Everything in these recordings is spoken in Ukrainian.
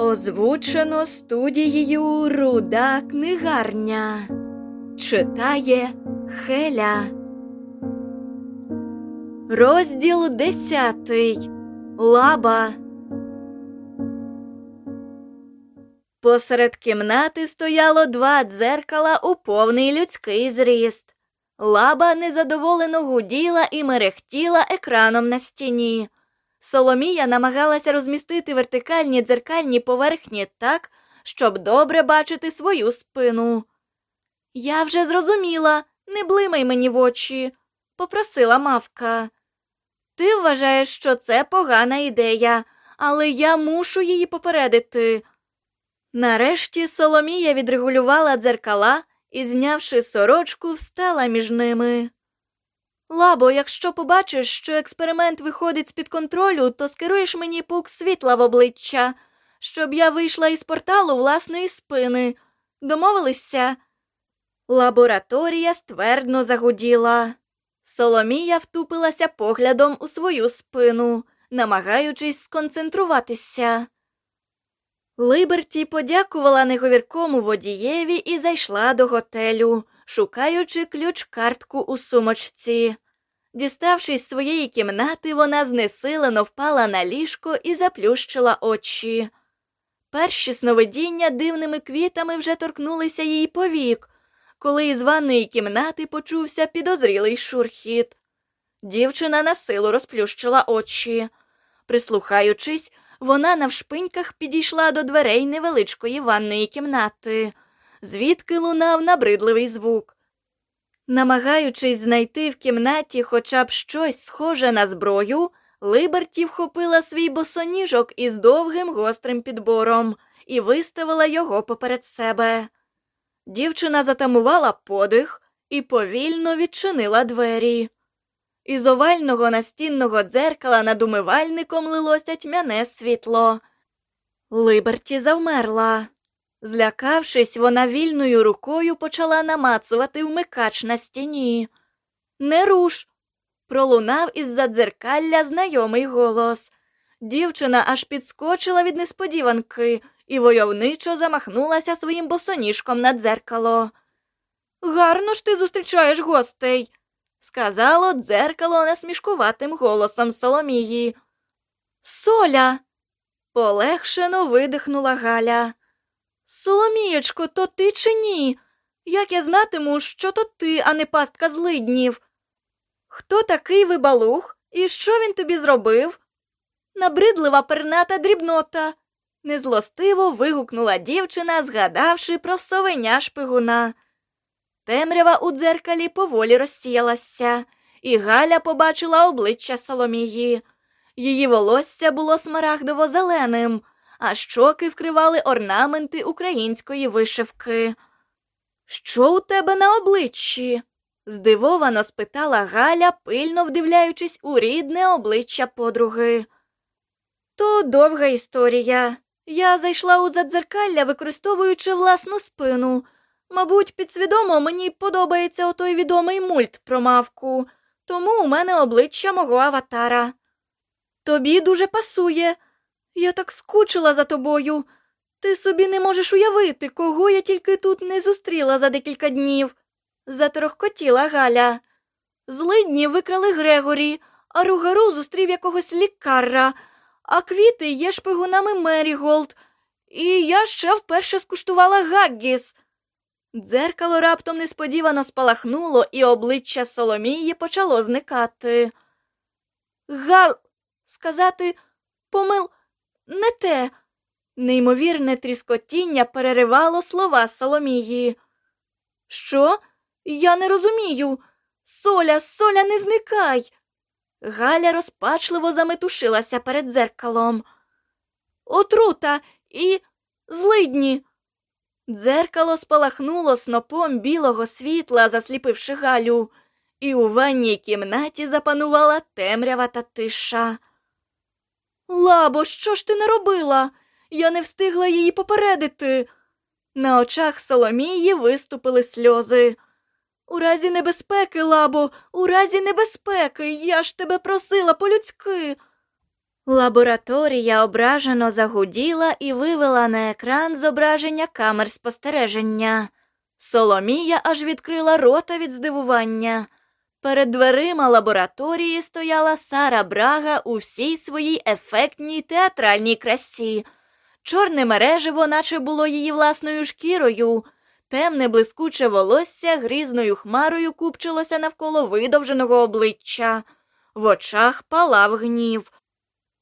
Озвучено студією Руда книгарня. Читає Хеля. Розділ десятий. Лаба. Посеред кімнати стояло два дзеркала у повний людський зріст. Лаба незадоволено гуділа і мерехтіла екраном на стіні. Соломія намагалася розмістити вертикальні дзеркальні поверхні так, щоб добре бачити свою спину. Я вже зрозуміла, не блимай мені в очі, попросила мавка. Ти вважаєш, що це погана ідея, але я мушу її попередити. Нарешті Соломія відрегулювала дзеркала і, знявши сорочку, встала між ними. Лабо, якщо побачиш, що експеримент виходить з-під контролю, то скеруєш мені пук світла в обличчя, щоб я вийшла із порталу власної спини. Домовилися? Лабораторія ствердно загуділа. Соломія втупилася поглядом у свою спину, намагаючись сконцентруватися. Либерті подякувала неговіркому водієві і зайшла до готелю, шукаючи ключ-картку у сумочці. Діставшись з своєї кімнати, вона знесилено впала на ліжко і заплющила очі. Перші сновидіння дивними квітами вже торкнулися її повік, коли із ванної кімнати почувся підозрілий шурхіт. Дівчина на силу розплющила очі. Прислухаючись, вона навшпиньках підійшла до дверей невеличкої ванної кімнати, звідки лунав набридливий звук. Намагаючись знайти в кімнаті хоча б щось схоже на зброю, Либерті вхопила свій босоніжок із довгим гострим підбором і виставила його поперед себе. Дівчина затамувала подих і повільно відчинила двері. Із овального настінного дзеркала над умивальником лилося тьмяне світло. Либерті завмерла. Злякавшись, вона вільною рукою почала намацувати вмикач на стіні. Не руш. пролунав із-за дзеркалля знайомий голос. Дівчина аж підскочила від несподіванки і войовничо замахнулася своїм босоніжком на дзеркало. Гарно ж ти зустрічаєш гостей, сказало дзеркало насмішкуватим голосом Соломії. Соля. полегшено видихнула Галя. Соломієчко, то ти чи ні? Як я знатиму, що то ти, а не пастка злиднів? Хто такий вибалух і що він тобі зробив? Набридлива перната дрібнота. Незлостиво вигукнула дівчина, згадавши про совеня шпигуна. Темрява у дзеркалі поволі розсіялася, і Галя побачила обличчя Соломії. Її волосся було смарагдово зеленим, а щоки вкривали орнаменти української вишивки. Що у тебе на обличчі? здивовано спитала Галя, пильно вдивляючись у рідне обличчя подруги. То довга історія. Я зайшла у задзеркалля, використовуючи власну спину. Мабуть, підсвідомо мені подобається отой відомий мульт про мавку, тому у мене обличчя мого аватара. Тобі дуже пасує. Я так скучила за тобою. Ти собі не можеш уявити, кого я тільки тут не зустріла за декілька днів, заторохкотіла Галя. Злидні викрали Грегорі, а Ругару зустрів якогось лікаря, а квіти є шпигунами Меріголд. І я ще вперше скуштувала Гаггіс. Дзеркало раптом несподівано спалахнуло, і обличчя Соломії почало зникати. Гал, сказати, помил, не те. Неймовірне тріскотіння переривало слова Соломії. Що? Я не розумію. Соля, соля, не зникай. Галя розпачливо заметушилася перед дзеркалом. отрута і злидні. Дзеркало спалахнуло снопом білого світла, засліпивши Галю, і у ванній кімнаті запанувала темрява та тиша. Лабо, що ж ти наробила? Я не встигла її попередити. На очах Соломії виступили сльози. У разі небезпеки, лабо, у разі небезпеки, я ж тебе просила по-людськи. Лабораторія ображено загуділа і вивела на екран зображення камер спостереження. Соломія аж відкрила рота від здивування. Перед дверима лабораторії стояла Сара Брага у всій своїй ефектній театральній красі. Чорне мереживо, наче було її власною шкірою, темне блискуче волосся грізною хмарою купчилося навколо видовженого обличчя. В очах палав гнів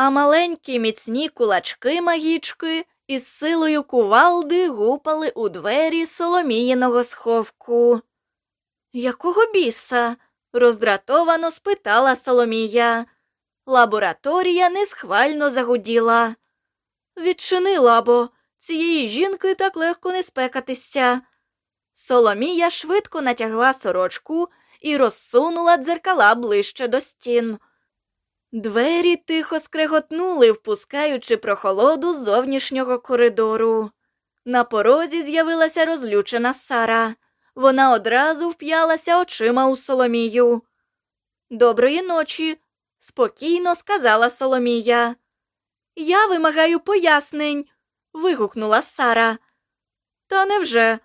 а маленькі міцні кулачки магічки із силою кувалди гупали у двері соломіїного сховку. Якого біса? Роздратовано спитала Соломія. Лабораторія несхвально загуділа. Відчини, лабо, цієї жінки так легко не спекатися. Соломія швидко натягла сорочку і розсунула дзеркала ближче до стін. Двері тихо скреготнули, впускаючи прохолоду з зовнішнього коридору. На порозі з'явилася розлючена Сара. Вона одразу вп'ялася очима у Соломію. Доброї ночі, спокійно сказала Соломія. Я вимагаю пояснень. вигукнула Сара. Та невже?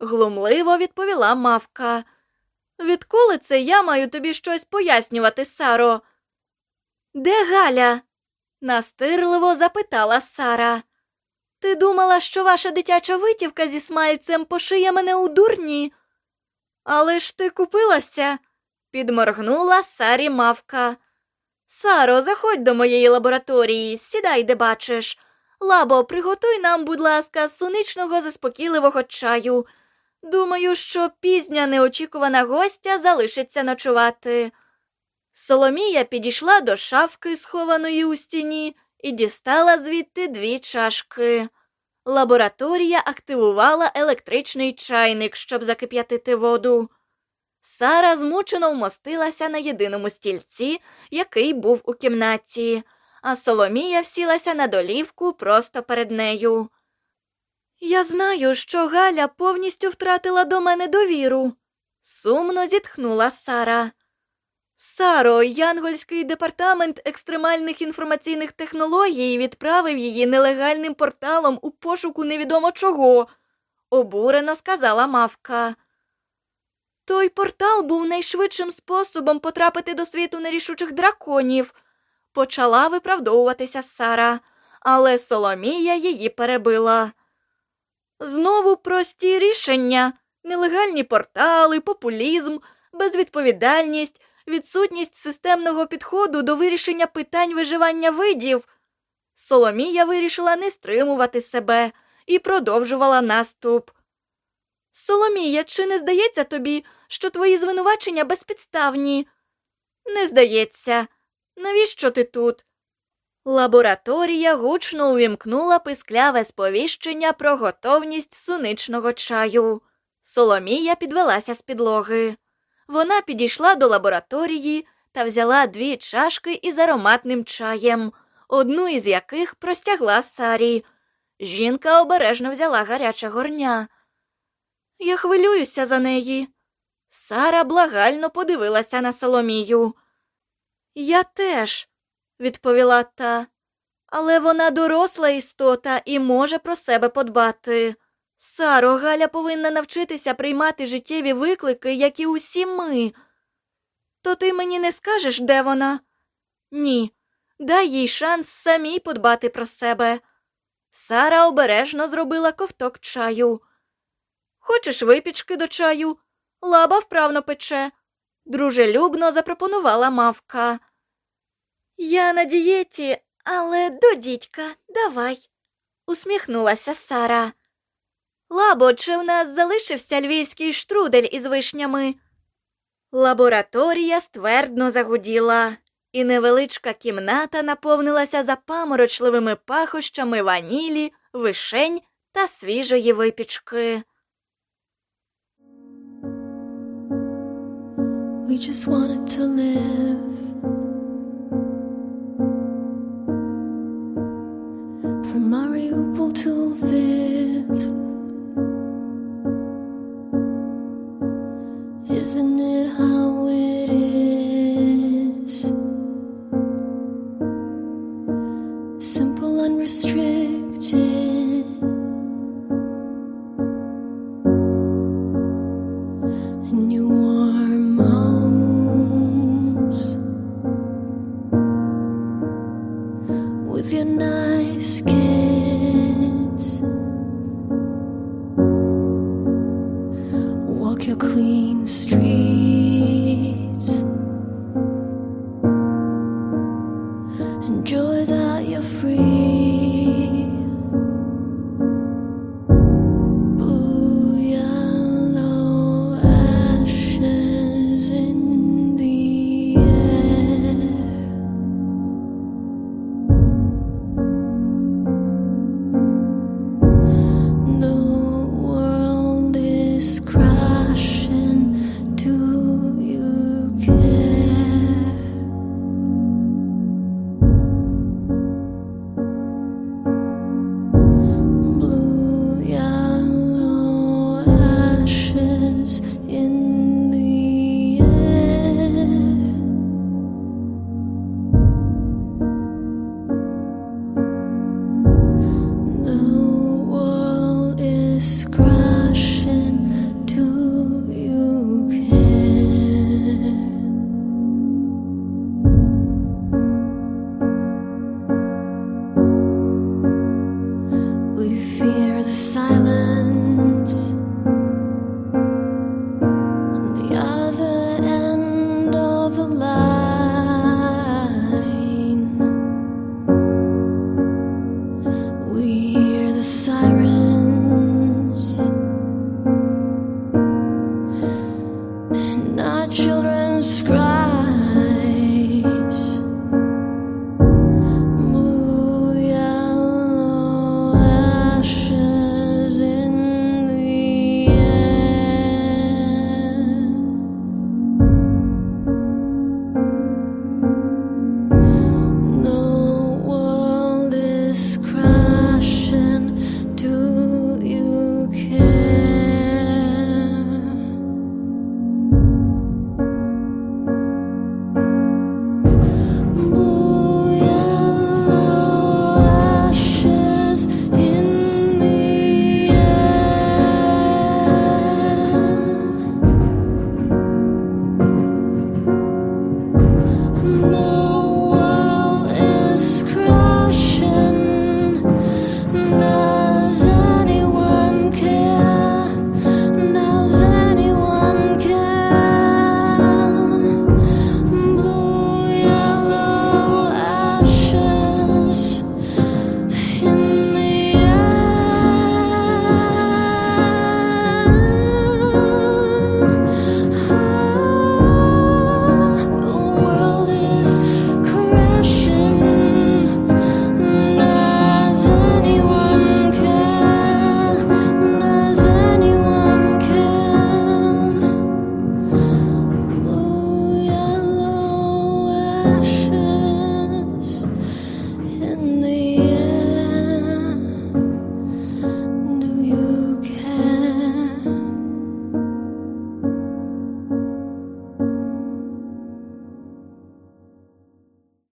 глумливо відповіла мавка. Відколи це я маю тобі щось пояснювати, Саро? Де Галя? настирливо запитала Сара. Ти думала, що ваша дитяча витівка зі смальцем пошиє мене у дурні? Але ж ти купилася, підморгнула Сарі мавка. Саро, заходь до моєї лабораторії, сідай, де бачиш. Лабо, приготуй нам, будь ласка, суничного заспокійливого чаю. Думаю, що пізня неочікувана гостя залишиться ночувати. Соломія підійшла до шафки, схованої у стіні, і дістала звідти дві чашки. Лабораторія активувала електричний чайник, щоб закип'ятити воду. Сара змучено вмостилася на єдиному стільці, який був у кімнаті, а Соломія всілася на долівку просто перед нею. Я знаю, що Галя повністю втратила до мене довіру, сумно зітхнула Сара. Саро, Янгольський департамент екстремальних інформаційних технологій відправив її нелегальним порталом у пошуку невідомо чого, обурено сказала мавка. Той портал був найшвидшим способом потрапити до світу нерішучих драконів, почала виправдовуватися Сара, але Соломія її перебила. Знову прості рішення, нелегальні портали, популізм, безвідповідальність відсутність системного підходу до вирішення питань виживання видів. Соломія вирішила не стримувати себе і продовжувала наступ. Соломія, чи не здається тобі, що твої звинувачення безпідставні? Не здається. Навіщо ти тут? Лабораторія гучно увімкнула пискляве сповіщення про готовність суничного чаю. Соломія підвелася з підлоги. Вона підійшла до лабораторії та взяла дві чашки із ароматним чаєм, одну із яких простягла Сарі. Жінка обережно взяла гаряче горня. Я хвилююся за неї. Сара благально подивилася на Соломію. Я теж, відповіла та, але вона доросла істота і може про себе подбати. Саро, Галя повинна навчитися приймати життєві виклики, як і усі ми. То ти мені не скажеш, де вона? Ні. Дай їй шанс самій подбати про себе. Сара обережно зробила ковток чаю. Хочеш випічки до чаю? Лаба вправно пече, дружелюбно запропонувала мавка. Я на дієті, але до дідька, давай, усміхнулася Сара. Лабо, чи в нас залишився львівський штрудель із вишнями? Лабораторія ствердно загуділа. і невеличка кімната наповнилася запаморочливими пахощами ванілі, вишень та свіжої випічки. We just wanted to live. From Mariupol to Lviv.